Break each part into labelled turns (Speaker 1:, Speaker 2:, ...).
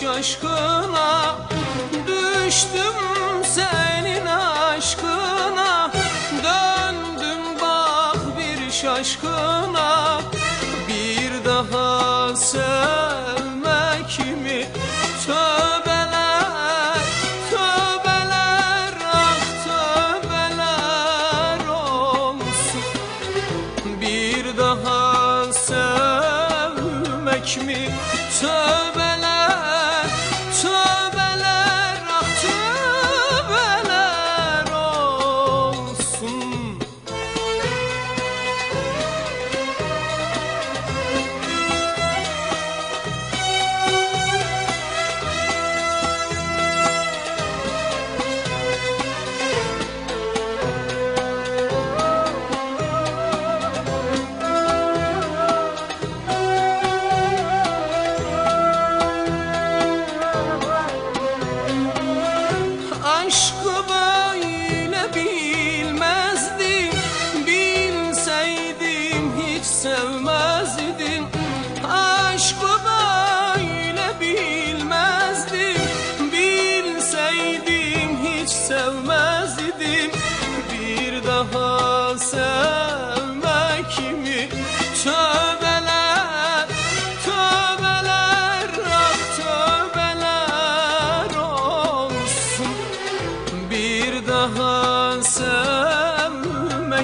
Speaker 1: şaşkına Düştüm senin aşkına Döndüm bak bir şaşkına Bir daha sevmek mi? Tövbeler, tövbeler, ah tövbeler olsun Bir daha sevmek mi? Tövbeler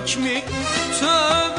Speaker 1: mi? Tövbe